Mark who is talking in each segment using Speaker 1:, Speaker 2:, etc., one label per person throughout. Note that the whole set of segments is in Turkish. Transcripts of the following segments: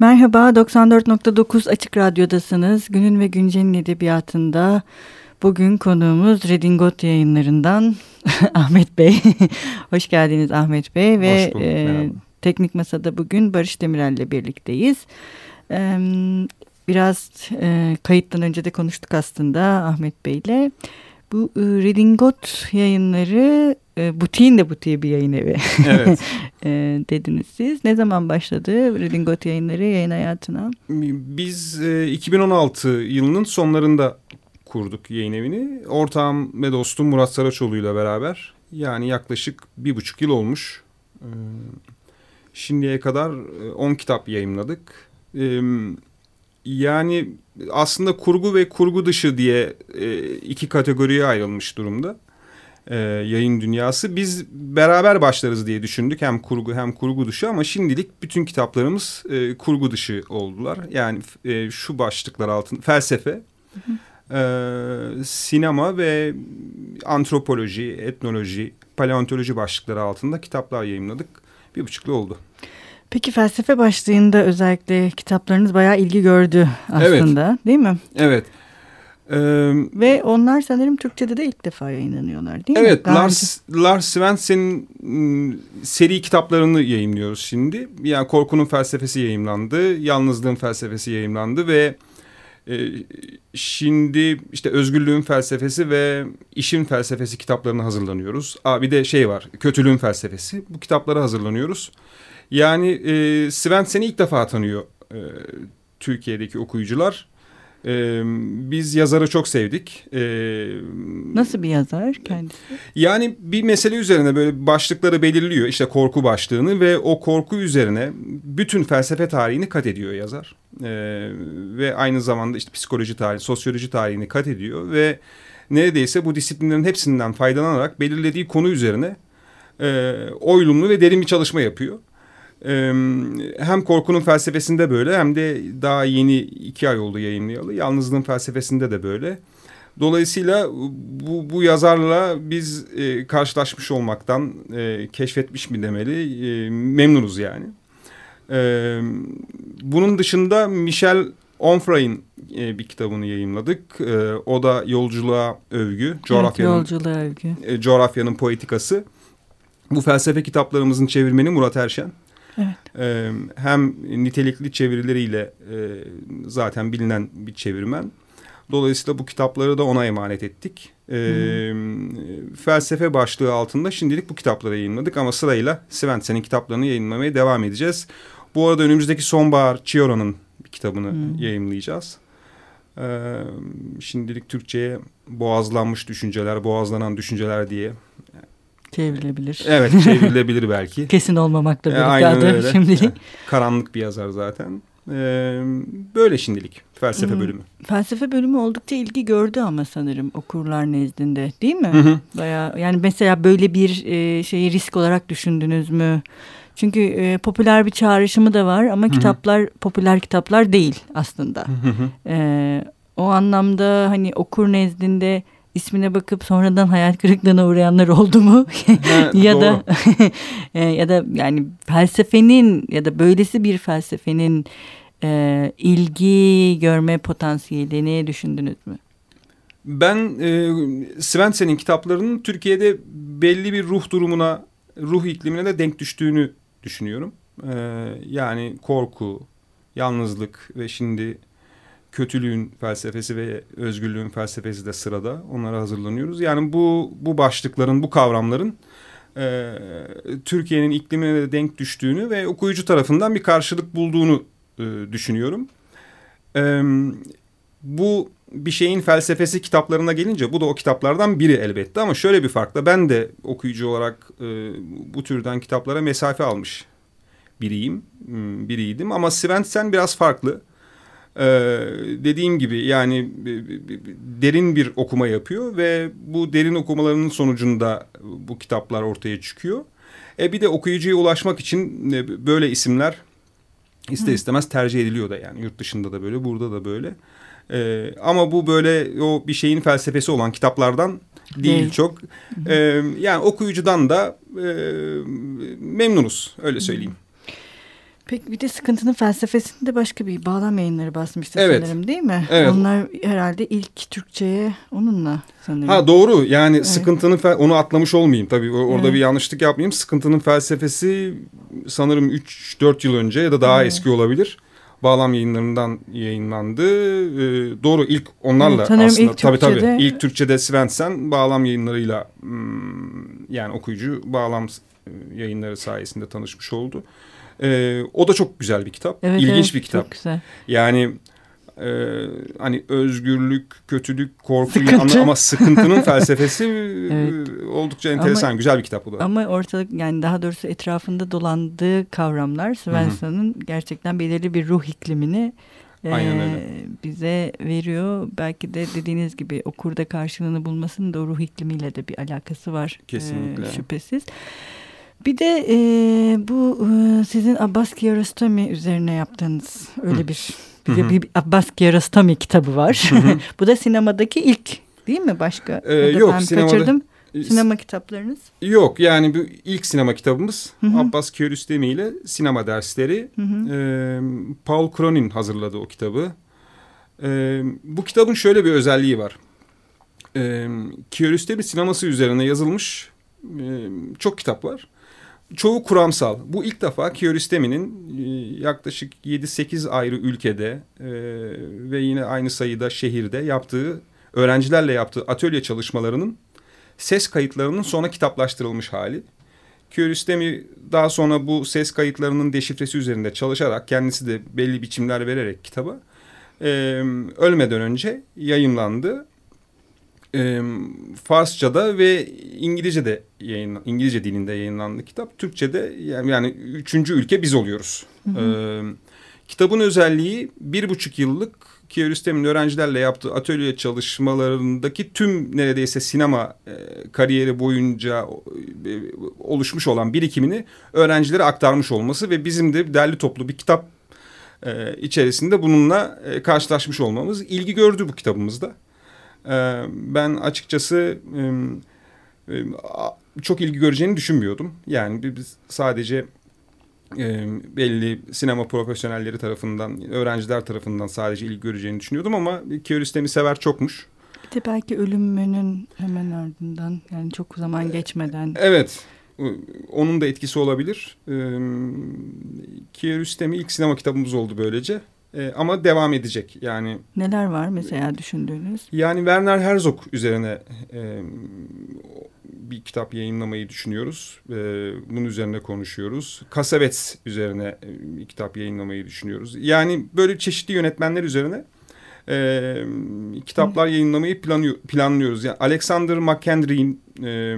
Speaker 1: Merhaba, 94.9 Açık Radyo'dasınız. Günün ve Güncel'in edebiyatında bugün konuğumuz Redingot yayınlarından Ahmet Bey. Hoş geldiniz Ahmet Bey.
Speaker 2: ve bulduk, e,
Speaker 1: Teknik Masa'da bugün Barış Demirel ile birlikteyiz. E, biraz e, kayıttan önce de konuştuk aslında Ahmet Bey ile. Bu e, Redingot yayınları e, butiğin de butiği bir yayın evi
Speaker 2: evet.
Speaker 1: e, dediniz siz. Ne zaman başladı Redingot yayınları yayın hayatına?
Speaker 2: Biz e, 2016 yılının sonlarında kurduk yayın evini. Ortağım ve dostum Murat Saraçoğlu ile beraber. Yani yaklaşık bir buçuk yıl olmuş. E, şimdiye kadar 10 e, kitap yayınladık. E, yani aslında kurgu ve kurgu dışı diye e, iki kategoriye ayrılmış durumda e, yayın dünyası. Biz beraber başlarız diye düşündük hem kurgu hem kurgu dışı ama şimdilik bütün kitaplarımız e, kurgu dışı oldular. Yani e, şu başlıklar altında felsefe, E, sinema ve antropoloji, etnoloji, paleontoloji başlıkları altında kitaplar yayınladık. Bir buçuklu oldu.
Speaker 1: Peki felsefe başlığında özellikle kitaplarınız bayağı ilgi gördü aslında evet. değil mi?
Speaker 2: Evet.
Speaker 1: Ee, Ve onlar sanırım Türkçe'de de ilk defa yayınlanıyorlar değil
Speaker 2: evet,
Speaker 1: mi?
Speaker 2: Evet Lars, Lars Svensson'in ıı, seri kitaplarını yayınlıyoruz şimdi. Yani Korkunun Felsefesi yayınlandı, Yalnızlığın Felsefesi yayınlandı ve e, şimdi işte Özgürlüğün Felsefesi ve İşin Felsefesi kitaplarını hazırlanıyoruz. Aa, bir de şey var, Kötülüğün Felsefesi. Bu kitaplara hazırlanıyoruz. Yani e, Svensson'i ilk defa tanıyor e, Türkiye'deki okuyucular. Ee, biz yazarı çok sevdik. Ee,
Speaker 1: Nasıl bir yazar kendisi?
Speaker 2: Yani bir mesele üzerine böyle başlıkları belirliyor. İşte korku başlığını ve o korku üzerine bütün felsefe tarihini kat ediyor yazar. Ee, ve aynı zamanda işte psikoloji tarihi, sosyoloji tarihini kat ediyor ve neredeyse bu disiplinlerin hepsinden faydalanarak belirlediği konu üzerine e, oylumlu ve derin bir çalışma yapıyor hem korkunun felsefesinde böyle hem de daha yeni iki ay oldu yayınlayalı. Yalnızlığın felsefesinde de böyle. Dolayısıyla bu, bu yazarla biz e, karşılaşmış olmaktan e, keşfetmiş mi demeli e, memnunuz yani. E, bunun dışında Michel Onfray'ın e, bir kitabını yayınladık. E, o da Yolculuğa Övgü.
Speaker 1: Coğrafyanın, evet, Yolculuğa Övgü.
Speaker 2: E, coğrafyanın Poetikası. Bu felsefe kitaplarımızın çevirmeni Murat Erşen.
Speaker 1: Evet.
Speaker 2: E, hem nitelikli çevirileriyle e, zaten bilinen bir çevirmen. Dolayısıyla bu kitapları da ona emanet ettik. E, hmm. Felsefe başlığı altında şimdilik bu kitapları yayınladık ama sırayla Svensson'in kitaplarını yayınlamaya devam edeceğiz. Bu arada önümüzdeki sonbahar Chiora'nın kitabını hmm. yayınlayacağız. Ee, şimdilik Türkçe'ye boğazlanmış düşünceler, boğazlanan düşünceler diye
Speaker 1: Çevrilebilir.
Speaker 2: Evet çevrilebilir belki.
Speaker 1: Kesin olmamakla birlikte e, adı öyle. şimdilik. Yani,
Speaker 2: karanlık bir yazar zaten. Ee, böyle şimdilik felsefe hmm. bölümü.
Speaker 1: Felsefe bölümü oldukça ilgi gördü ama sanırım okurlar nezdinde değil mi? Hı hı. Bayağı, yani mesela böyle bir e, şeyi risk olarak düşündünüz mü? Çünkü e, popüler bir çağrışımı da var ama hı hı. kitaplar popüler kitaplar değil aslında. Hı hı. E, o anlamda hani okur nezdinde ismine bakıp sonradan hayal kırıklığına uğrayanlar oldu mu? ya da e, ya da yani felsefenin ya da böylesi bir felsefenin e, ilgi görme potansiyelini düşündünüz mü?
Speaker 2: Ben e, Svensson'in kitaplarının Türkiye'de belli bir ruh durumuna, ruh iklimine de denk düştüğünü düşünüyorum. E, yani korku, yalnızlık ve şimdi kötülüğün felsefesi ve özgürlüğün felsefesi de sırada. Onlara hazırlanıyoruz. Yani bu bu başlıkların, bu kavramların e, Türkiye'nin iklimine de denk düştüğünü ve okuyucu tarafından bir karşılık bulduğunu e, düşünüyorum. E, bu bir şeyin felsefesi kitaplarına gelince bu da o kitaplardan biri elbette ama şöyle bir farkla ben de okuyucu olarak e, bu türden kitaplara mesafe almış biriyim, biriydim ama Svensson biraz farklı. Ee, dediğim gibi yani derin bir okuma yapıyor ve bu derin okumalarının sonucunda bu kitaplar ortaya çıkıyor. E bir de okuyucuya ulaşmak için e, böyle isimler ister istemez tercih ediliyor da yani yurt dışında da böyle burada da böyle. Ee, ama bu böyle o bir şeyin felsefesi olan kitaplardan değil, değil. çok. Ee, yani okuyucudan da e, memnunuz öyle söyleyeyim.
Speaker 1: Peki bir de sıkıntının felsefesinde başka bir bağlam yayınları basmıştı
Speaker 2: Evet.
Speaker 1: sanırım değil mi?
Speaker 2: Evet.
Speaker 1: Onlar herhalde ilk Türkçe'ye onunla sanırım.
Speaker 2: Ha doğru yani sıkıntının fe- onu atlamış olmayayım tabii orada
Speaker 1: Evet.
Speaker 2: bir yanlışlık yapmayayım. Sıkıntının felsefesi sanırım 3-4 yıl önce ya da daha
Speaker 1: Evet.
Speaker 2: eski olabilir. Bağlam yayınlarından yayınlandı. Ee, doğru ilk onlarla
Speaker 1: Evet, sanırım
Speaker 2: aslında
Speaker 1: ilk
Speaker 2: tabii tabii
Speaker 1: Türkçe'de-
Speaker 2: ilk Türkçe'de Svensson bağlam yayınlarıyla hmm, yani okuyucu bağlam e, yayınları sayesinde tanışmış oldu. Ee, o da çok güzel bir kitap.
Speaker 1: Evet,
Speaker 2: İlginç
Speaker 1: evet,
Speaker 2: bir kitap.
Speaker 1: Çok güzel.
Speaker 2: Yani e, hani özgürlük, kötülük, korku
Speaker 1: Sıkıntı.
Speaker 2: ama, sıkıntının felsefesi
Speaker 1: Evet.
Speaker 2: e, oldukça enteresan.
Speaker 1: Ama-
Speaker 2: güzel bir kitap bu da.
Speaker 1: Ama ortalık yani daha doğrusu etrafında dolandığı kavramlar Svensson'ın gerçekten belirli bir ruh iklimini e,
Speaker 2: Aynen öyle.
Speaker 1: bize veriyor. Belki de dediğiniz gibi okurda karşılığını bulmasının da ruh iklimiyle de bir alakası var. e,
Speaker 2: Kesinlikle.
Speaker 1: şüphesiz. Bir de e, bu e, sizin Abbas Kiarostami üzerine yaptığınız öyle bir bir, de bir Abbas Kiarostami kitabı var. bu da sinemadaki ilk değil mi başka?
Speaker 2: Ee, yok,
Speaker 1: ben
Speaker 2: sinemada-
Speaker 1: kaçırdım. Sinema kitaplarınız.
Speaker 2: Yok yani bu ilk sinema kitabımız
Speaker 1: Hı hı.
Speaker 2: Abbas Kiarostami ile sinema dersleri.
Speaker 1: Hı hı.
Speaker 2: E, Paul Cronin hazırladı o kitabı. E, bu kitabın şöyle bir özelliği var. E, Kiarostami sineması üzerine yazılmış e, çok kitap var. Çoğu kuramsal. Bu ilk defa Kiarostami'nin e, yaklaşık 7-8 ayrı ülkede e, ve yine aynı sayıda şehirde yaptığı, öğrencilerle yaptığı atölye çalışmalarının ses kayıtlarının sonra kitaplaştırılmış hali. Kiarostami daha sonra bu ses kayıtlarının deşifresi üzerinde çalışarak kendisi de belli biçimler vererek kitaba e, ölmeden önce yayınlandı. E, Farsça'da ve İngilizce'de yayın, İngilizce dilinde yayınlandı kitap. Türkçe'de yani, yani üçüncü ülke biz oluyoruz. E, kitabın özelliği bir buçuk yıllık Kiarostami'nin öğrencilerle yaptığı atölye çalışmalarındaki tüm neredeyse sinema e, kariyeri boyunca e, oluşmuş olan birikimini öğrencilere aktarmış olması ve bizim de derli toplu bir kitap e, içerisinde bununla e, karşılaşmış olmamız ilgi gördü bu kitabımızda. E, ben açıkçası e, e, çok ilgi göreceğini düşünmüyordum. Yani bi- biz sadece e, belli sinema profesyonelleri tarafından, öğrenciler tarafından sadece ilgi göreceğini düşünüyordum ama Kiarostami sever çokmuş.
Speaker 1: Bir de belki ölümünün hemen ardından yani çok zaman geçmeden.
Speaker 2: Evet, onun da etkisi olabilir. E, Kiarostami ilk sinema kitabımız oldu böylece. E, ama devam edecek. Yani
Speaker 1: Neler var mesela düşündüğünüz?
Speaker 2: Yani Werner Herzog üzerine e, bir kitap yayınlamayı düşünüyoruz. E, bunun üzerine konuşuyoruz. Kasavets üzerine e, bir kitap yayınlamayı düşünüyoruz. Yani böyle çeşitli yönetmenler üzerine e, kitaplar yayınlamayı planıyor, planlıyoruz. Yani Alexander McKendry'in e,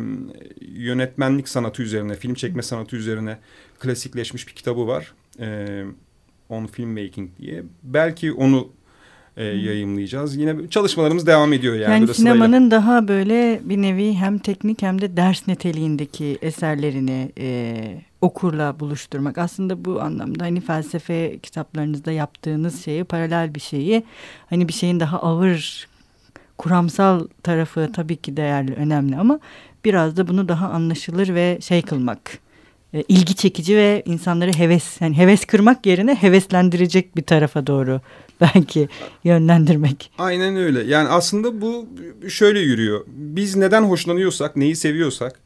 Speaker 2: yönetmenlik sanatı üzerine, film çekme sanatı üzerine klasikleşmiş bir kitabı var. E, On Filmmaking diye. Belki onu e, yayımlayacağız. Yine çalışmalarımız devam ediyor yani.
Speaker 1: Yani,
Speaker 2: böyle sırayla.
Speaker 1: sinemanın daha böyle bir nevi hem teknik hem de ders niteliğindeki eserlerini e, okurla buluşturmak. Aslında bu anlamda hani felsefe kitaplarınızda yaptığınız şeyi paralel bir şeyi hani bir şeyin daha ağır kuramsal tarafı tabii ki değerli önemli ama biraz da bunu daha anlaşılır ve şey kılmak e, ilgi çekici ve insanları heves yani heves kırmak yerine heveslendirecek bir tarafa doğru belki yönlendirmek.
Speaker 2: Aynen öyle. Yani aslında bu şöyle yürüyor. Biz neden hoşlanıyorsak, neyi seviyorsak,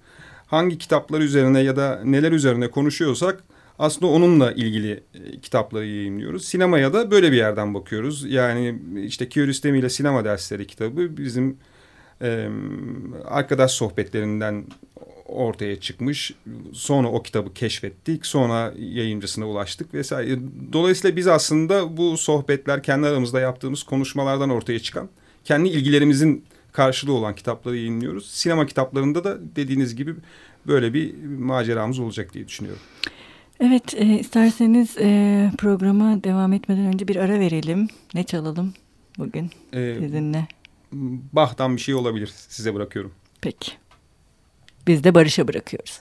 Speaker 2: hangi kitaplar üzerine ya da neler üzerine konuşuyorsak aslında onunla ilgili e, kitapları yayınlıyoruz. Sinemaya da böyle bir yerden bakıyoruz. Yani işte Kiarostami ile Sinema Dersleri kitabı bizim e, arkadaş sohbetlerinden ortaya çıkmış. Sonra o kitabı keşfettik. Sonra yayıncısına ulaştık vesaire. Dolayısıyla biz aslında bu sohbetler kendi aramızda yaptığımız konuşmalardan ortaya çıkan kendi ilgilerimizin karşılığı olan kitapları yayınlıyoruz. Sinema kitaplarında da dediğiniz gibi böyle bir maceramız olacak diye düşünüyorum.
Speaker 1: Evet, e, isterseniz e, programa devam etmeden önce bir ara verelim. Ne çalalım bugün
Speaker 2: Ee,
Speaker 1: sizinle?
Speaker 2: Bach'tan bir şey olabilir. Size bırakıyorum.
Speaker 1: Peki. Biz de Barış'a bırakıyoruz.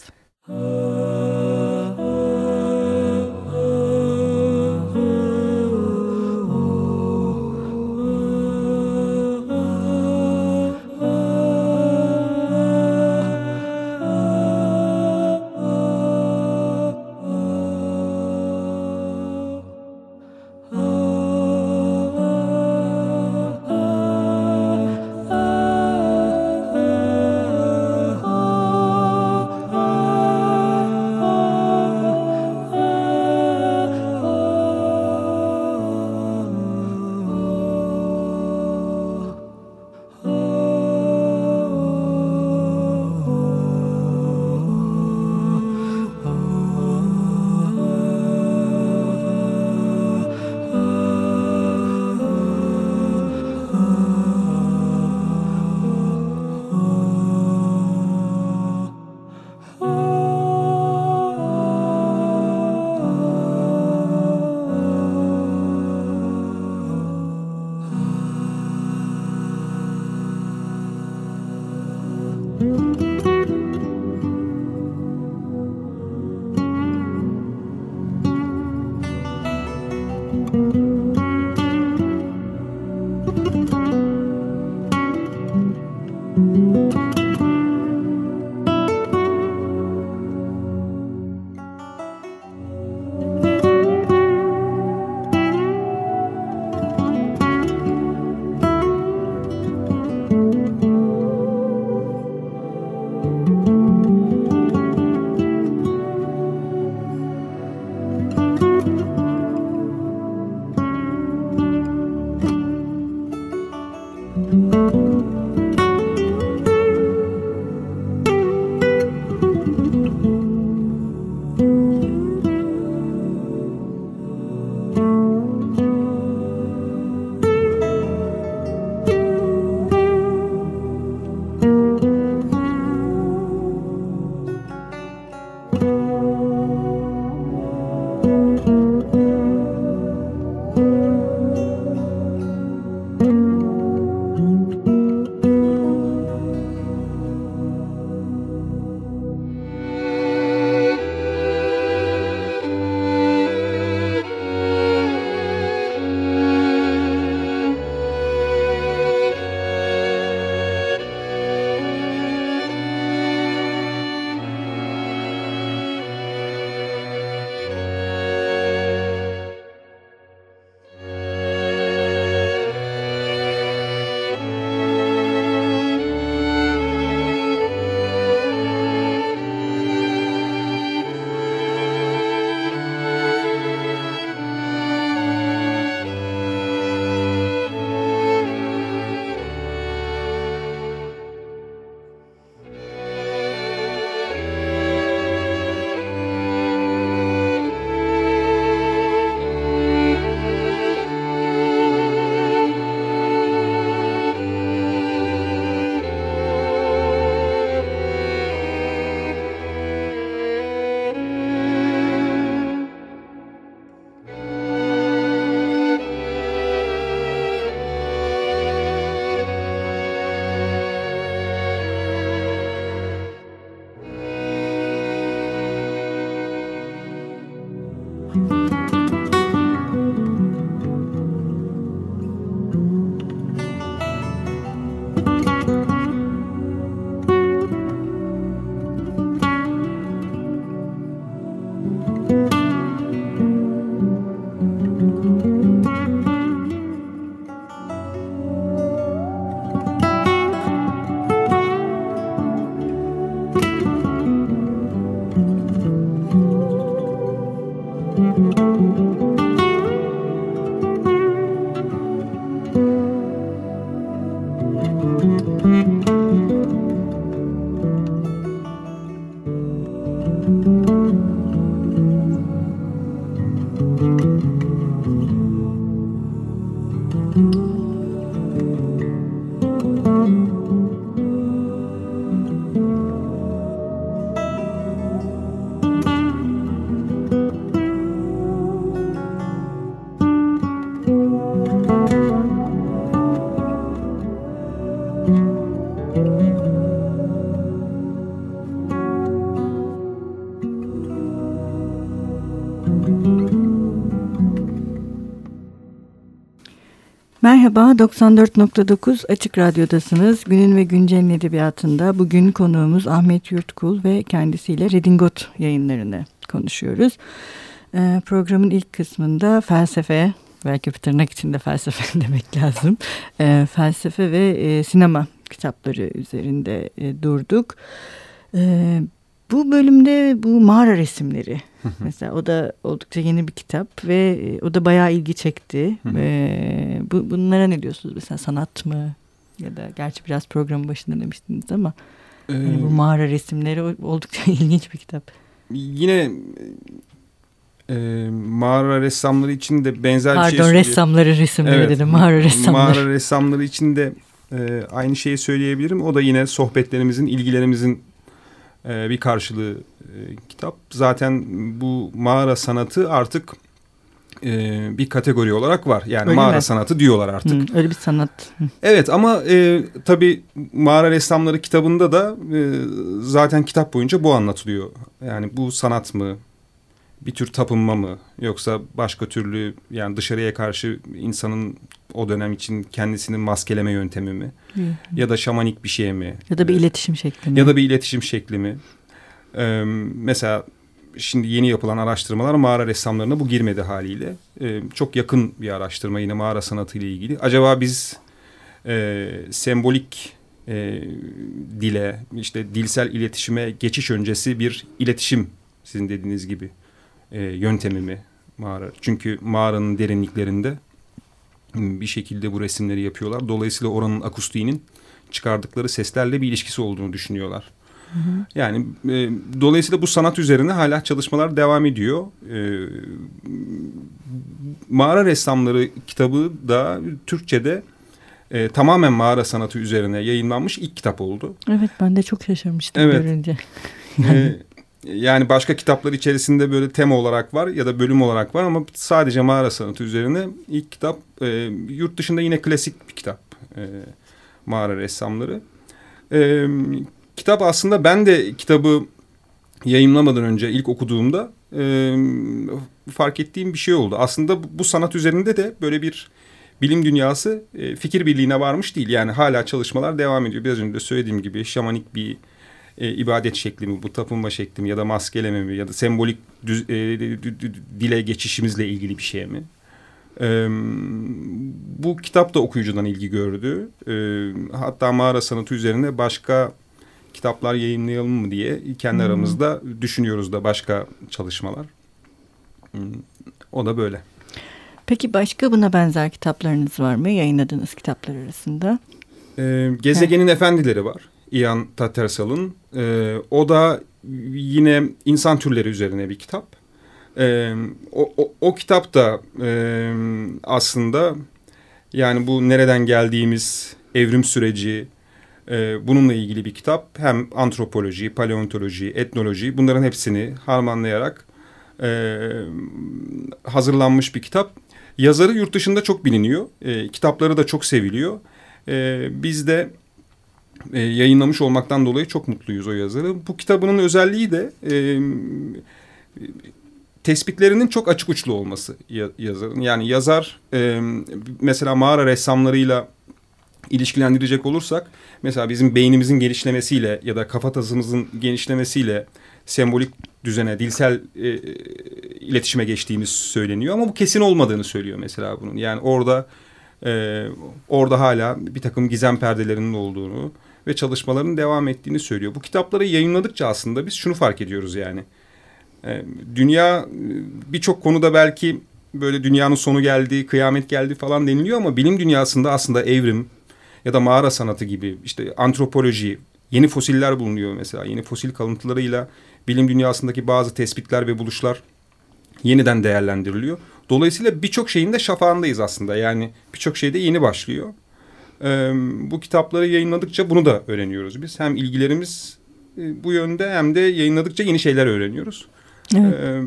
Speaker 1: Merhaba, 94.9 Açık Radyo'dasınız. Günün ve Güncel'in edebiyatında bugün konuğumuz Ahmet Yurtkul ve kendisiyle Redingot yayınlarını konuşuyoruz. Ee, programın ilk kısmında felsefe, belki tırnak içinde felsefe demek lazım. Ee, felsefe ve e, sinema kitapları üzerinde e, durduk. Ee, bu bölümde bu mağara resimleri mesela o da oldukça yeni bir kitap ve e, o da bayağı ilgi çekti. ee, bu, bunlara ne diyorsunuz mesela sanat mı ya da gerçi biraz programın başında demiştiniz ama ee, yani bu mağara resimleri oldukça ilginç bir kitap.
Speaker 2: Yine e, mağara ressamları için de benzer
Speaker 1: Pardon,
Speaker 2: bir şey Pardon
Speaker 1: ressamları resimleri evet, dedim mağara ressamları.
Speaker 2: Mağara ressamları için de e, aynı şeyi söyleyebilirim. O da yine sohbetlerimizin, ilgilerimizin e, bir karşılığı e, kitap. Zaten bu mağara sanatı artık e, bir kategori olarak var. Yani öyle mağara mi? sanatı diyorlar artık.
Speaker 1: Hı, öyle bir sanat.
Speaker 2: Evet ama e, tabii mağara ressamları kitabında da e, zaten kitap boyunca bu anlatılıyor. Yani bu sanat mı? Bir tür tapınma mı? Yoksa başka türlü yani dışarıya karşı insanın o dönem için kendisini maskeleme yöntemi mi? Hı. Ya da şamanik bir şey mi?
Speaker 1: Ya da bir iletişim şekli mi?
Speaker 2: Ya da bir iletişim şekli mi? Ee, mesela şimdi yeni yapılan araştırmalar mağara ressamlarına bu girmedi haliyle. Ee, çok yakın bir araştırma yine mağara sanatı ile ilgili. Acaba biz e, sembolik e, dile, işte dilsel iletişime geçiş öncesi bir iletişim sizin dediğiniz gibi e, yöntemi mi mağara? Çünkü mağaranın derinliklerinde bir şekilde bu resimleri yapıyorlar. Dolayısıyla oranın akustiğinin çıkardıkları seslerle bir ilişkisi olduğunu düşünüyorlar. Hı hı. Yani e, dolayısıyla bu sanat üzerine hala çalışmalar devam ediyor. E, Mağara Ressamları kitabı da Türkçe'de e, tamamen mağara sanatı üzerine yayınlanmış ilk kitap oldu.
Speaker 1: Evet ben de çok şaşırmıştım evet. görünce.
Speaker 2: e, yani başka kitaplar içerisinde böyle tema olarak var ya da bölüm olarak var ama sadece mağara sanatı üzerine ilk kitap e, yurt dışında yine klasik bir kitap e, mağara ressamları. E, kitap aslında ben de kitabı yayınlamadan önce ilk okuduğumda e, fark ettiğim bir şey oldu. Aslında bu sanat üzerinde de böyle bir bilim dünyası e, fikir birliğine varmış değil. Yani hala çalışmalar devam ediyor. Biraz önce de söylediğim gibi şamanik bir e, ibadet şekli mi, bu tapınma şekli mi ya da maskeleme mi ya da sembolik düz, e, dile geçişimizle ilgili bir şey mi? E, bu kitap da okuyucudan ilgi gördü. E, hatta mağara sanatı üzerine başka kitaplar yayınlayalım mı diye kendi hmm. aramızda düşünüyoruz da başka çalışmalar. Hmm, o da böyle.
Speaker 1: Peki başka buna benzer kitaplarınız var mı yayınladığınız kitaplar arasında?
Speaker 2: Ee, Gezegenin evet. Efendileri var. Ian Tattersal'ın. Ee, o da yine insan türleri üzerine bir kitap. Ee, o, o, o kitap da e, aslında yani bu nereden geldiğimiz evrim süreci, e, bununla ilgili bir kitap. Hem antropoloji, paleontoloji, etnoloji bunların hepsini harmanlayarak e, hazırlanmış bir kitap. Yazarı yurt dışında çok biliniyor. E, kitapları da çok seviliyor. E, biz de e, yayınlamış olmaktan dolayı çok mutluyuz o yazarı. Bu kitabının özelliği de e, tespitlerinin çok açık uçlu olması yazarın. Yani yazar e, mesela mağara ressamlarıyla ilişkilendirecek olursak mesela bizim beynimizin genişlemesiyle ya da kafatasımızın genişlemesiyle sembolik düzene, dilsel e, iletişime geçtiğimiz söyleniyor ama bu kesin olmadığını söylüyor mesela bunun. Yani orada e, orada hala bir takım gizem perdelerinin olduğunu ve çalışmaların devam ettiğini söylüyor. Bu kitapları yayınladıkça aslında biz şunu fark ediyoruz yani. E, dünya birçok konuda belki böyle dünyanın sonu geldi, kıyamet geldi falan deniliyor ama bilim dünyasında aslında evrim, ya da mağara sanatı gibi işte antropoloji, yeni fosiller bulunuyor mesela. Yeni fosil kalıntılarıyla bilim dünyasındaki bazı tespitler ve buluşlar yeniden değerlendiriliyor. Dolayısıyla birçok şeyin de şafağındayız aslında. Yani birçok şey de yeni başlıyor. Ee, bu kitapları yayınladıkça bunu da öğreniyoruz biz. Hem ilgilerimiz e, bu yönde hem de yayınladıkça yeni şeyler öğreniyoruz. Evet. Ee,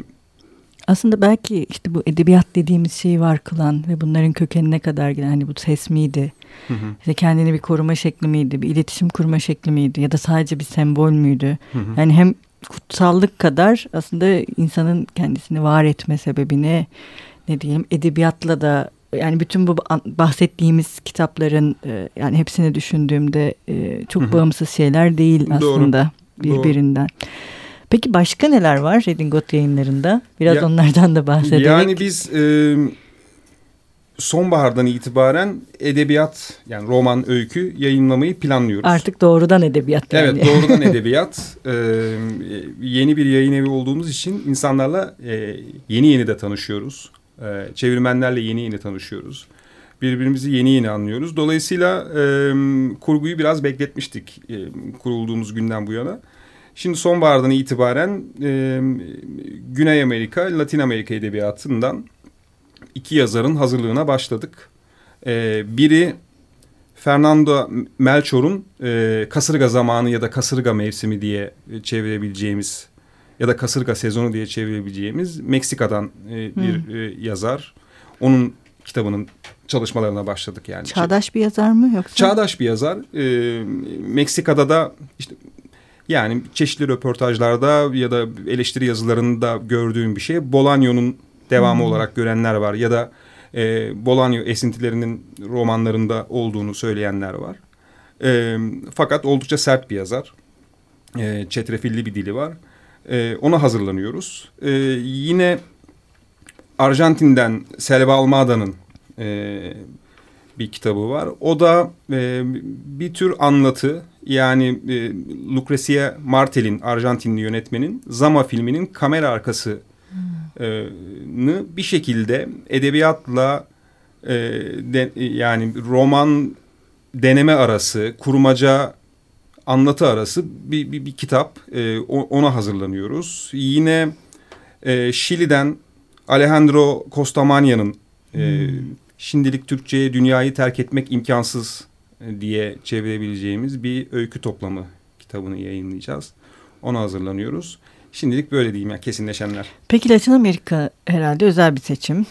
Speaker 1: aslında belki işte bu edebiyat dediğimiz şeyi var kılan ve bunların kökenine kadar giden hani bu ses miydi? Hı hı. İşte kendini bir koruma şekli miydi? Bir iletişim kurma şekli miydi? Ya da sadece bir sembol müydü? Hı hı. Yani hem kutsallık kadar aslında insanın kendisini var etme sebebini ne diyelim edebiyatla da yani bütün bu bahsettiğimiz kitapların e, yani hepsini düşündüğümde e, çok Hı-hı. bağımsız şeyler değil aslında Doğru. birbirinden. Doğru. Peki başka neler var Redingot yayınlarında? Biraz ya, onlardan da bahsedelim.
Speaker 2: Yani biz e, sonbahardan itibaren edebiyat yani roman, öykü yayınlamayı planlıyoruz.
Speaker 1: Artık doğrudan edebiyat
Speaker 2: yani. Evet doğrudan edebiyat. ee, yeni bir yayın evi olduğumuz için insanlarla e, yeni yeni de tanışıyoruz. Ee, çevirmenlerle yeni yeni tanışıyoruz. Birbirimizi yeni yeni anlıyoruz. Dolayısıyla e, kurguyu biraz bekletmiştik e, kurulduğumuz günden bu yana. Şimdi sonbahardan itibaren e, Güney Amerika, Latin Amerika edebiyatından iki yazarın hazırlığına başladık. E, biri Fernando Melchor'un e, Kasırga Zamanı ya da Kasırga Mevsimi diye çevirebileceğimiz ya da Kasırga Sezonu diye çevirebileceğimiz Meksika'dan e, bir hmm. e, yazar. Onun kitabının çalışmalarına başladık yani.
Speaker 1: Çağdaş bir yazar mı yoksa?
Speaker 2: Çağdaş bir yazar. E, Meksika'da da işte yani çeşitli röportajlarda ya da eleştiri yazılarında gördüğüm bir şey. Bolaño'nun devamı hmm. olarak görenler var ya da e, Bolaño esintilerinin romanlarında olduğunu söyleyenler var. E, fakat oldukça sert bir yazar. E, çetrefilli bir dili var. E, ona hazırlanıyoruz. E, yine Arjantin'den Selva Almada'nın e, bir kitabı var. O da e, bir tür anlatı yani e, Lucrecia Martel'in Arjantinli yönetmenin Zama filminin kamera arkası bir şekilde edebiyatla e, de, yani roman deneme arası, kurmaca anlatı arası bir, bir, bir kitap. E, ona hazırlanıyoruz. Yine e, Şili'den Alejandro Costamania'nın e, hmm. şimdilik Türkçe'ye dünyayı terk etmek imkansız e, diye çevirebileceğimiz bir öykü toplamı kitabını yayınlayacağız. Ona hazırlanıyoruz. Şimdilik böyle diyeyim ya kesinleşenler.
Speaker 1: Peki Latin Amerika herhalde özel bir seçim.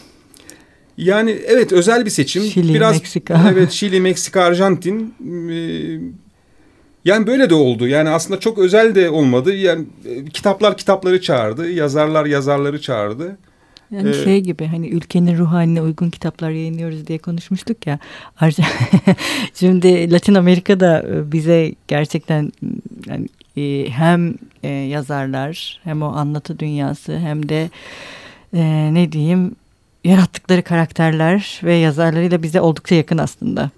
Speaker 2: Yani evet özel bir seçim.
Speaker 1: Şili, Biraz, Meksika.
Speaker 2: Evet Şili, Meksika, Arjantin. Ee, yani böyle de oldu. Yani aslında çok özel de olmadı. Yani e, kitaplar kitapları çağırdı. Yazarlar yazarları çağırdı.
Speaker 1: Yani ee, şey gibi hani ülkenin ruh haline uygun kitaplar yayınlıyoruz diye konuşmuştuk ya. Şimdi Latin Amerika'da e, bize gerçekten yani e, hem e, yazarlar hem o anlatı dünyası hem de ne diyeyim yarattıkları karakterler ve yazarlarıyla bize oldukça yakın aslında.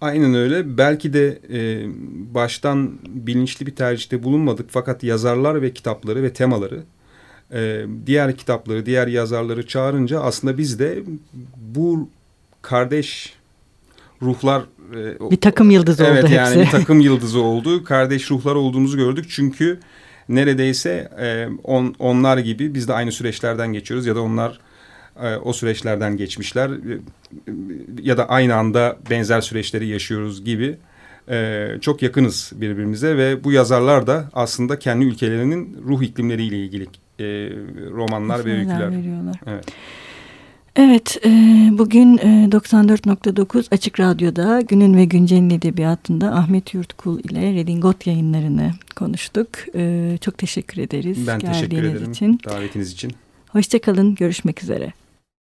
Speaker 2: Aynen öyle. Belki de e, baştan bilinçli bir tercihte bulunmadık fakat yazarlar ve kitapları ve temaları e, diğer kitapları, diğer yazarları çağırınca aslında biz de bu kardeş ruhlar
Speaker 1: e, bir takım yıldızı
Speaker 2: evet,
Speaker 1: oldu
Speaker 2: Evet yani bir takım yıldızı oldu. Kardeş ruhlar olduğumuzu gördük. Çünkü neredeyse e, on, onlar gibi biz de aynı süreçlerden geçiyoruz ya da onlar o süreçlerden geçmişler e, ya da aynı anda benzer süreçleri yaşıyoruz gibi e, çok yakınız birbirimize ve bu yazarlar da aslında kendi ülkelerinin ruh iklimleriyle ilgili e, romanlar ve öyküler. Veriyorlar. Evet.
Speaker 1: Evet, e, bugün e, 94.9 Açık Radyo'da Günün ve Güncel'in edebiyatında Ahmet Yurtkul ile Redingot yayınlarını konuştuk. E, çok teşekkür ederiz
Speaker 2: ben teşekkür ederim için. davetiniz için.
Speaker 1: Hoşçakalın, görüşmek üzere.